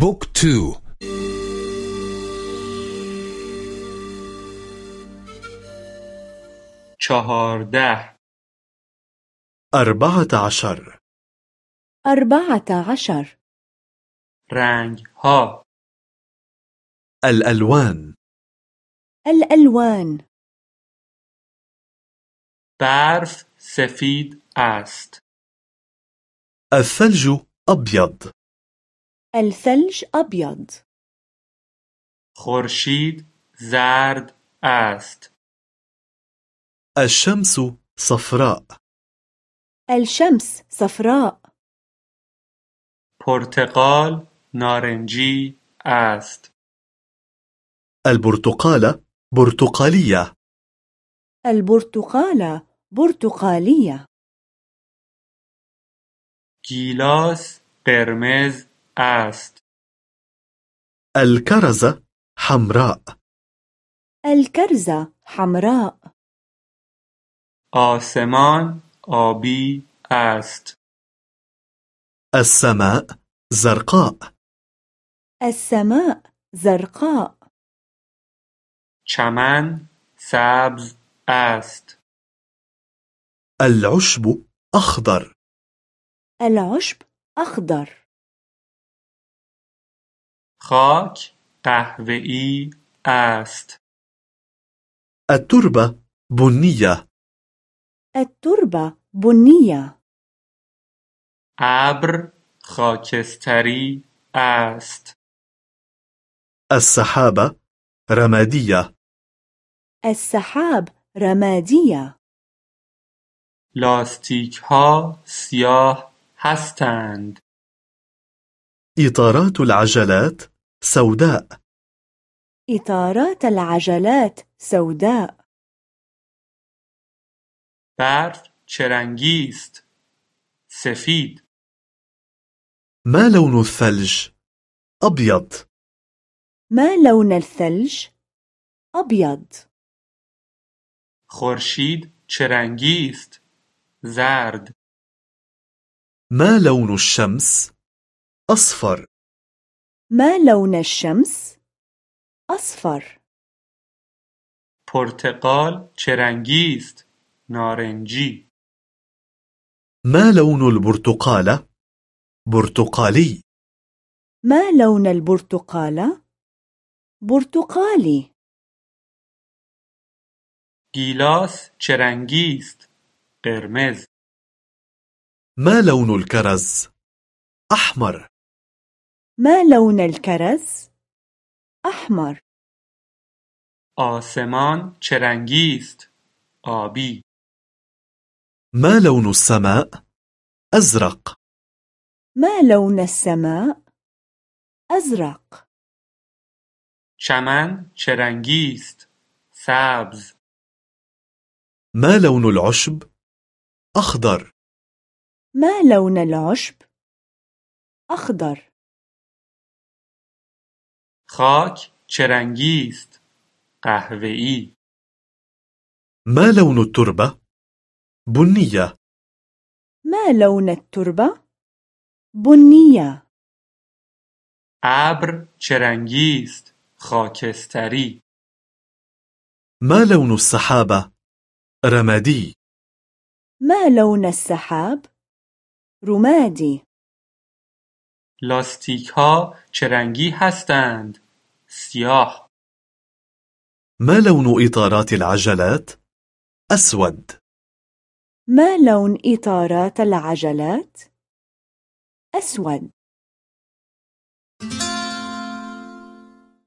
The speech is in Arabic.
بوك تو. چهارده. أربعة عشر. أربعة عشر. رنگ ها الألوان. الألوان. برف سفید است. الثلج أبيض. الثلج أبيض. خورشید زرد است. الشمس صفراء. الشمس صفراء. پرتقال نارنجی است. البرتقالة برتقالية. البرتقالة برتقالية. گیلاس قرمز است. الكرزة حمراء. الكرزة حمراء. آسمان آبی است. السماء زرقاء. السماء زرقاء. چمن سبز است. العشب أخضر. العشب أخضر. خاک قهوه‌ای است. التربة بنية. التربة بنية. ابر خاکستری است. السحابة رمادية. السحاب رمادية. لاستیک ها سیاه هستند. إطارات العجلات سوداء. إطارات العجلات سوداء. برف چه رنگی است سفید. ما لون الثلج؟ أبيض. ما لون الثلج؟ أبيض. خورشید چه رنگی است زرد. ما لون الشمس؟ أصفر. ما لون الشمس؟ أصفر. پرتقال چه رنگی است؟ نارنجی. ما لون البرتقالة برتقالي. ما لون البرتقالة برتقالي. گیلاس چه رنگی است؟ قرمز. ما لون الكرز؟ أحمر. ما لون الكرز؟ أحمر. آسمان چه رنگی است آبی. ما لون السماء؟ أزرق. ما لون السماء؟ أزرق. چمن چه رنگی است سبز. ما لون العشب؟ أخضر. ما لون العشب؟ أخضر. خاک چه رنگی است قهوه‌ای. ما لون التربة؟ بنية. ما لون التربة؟ بنية. ابر چه رنگی است خاکستری. ما لون السحابة؟ رمادي. ما لون السحاب؟ رمادي. لاستیکها چه رنگی هستند؟ سیاه. ما لون إطارات العجلات؟ أسود. ما لون إطارات العجلات؟ أسود. Thank you.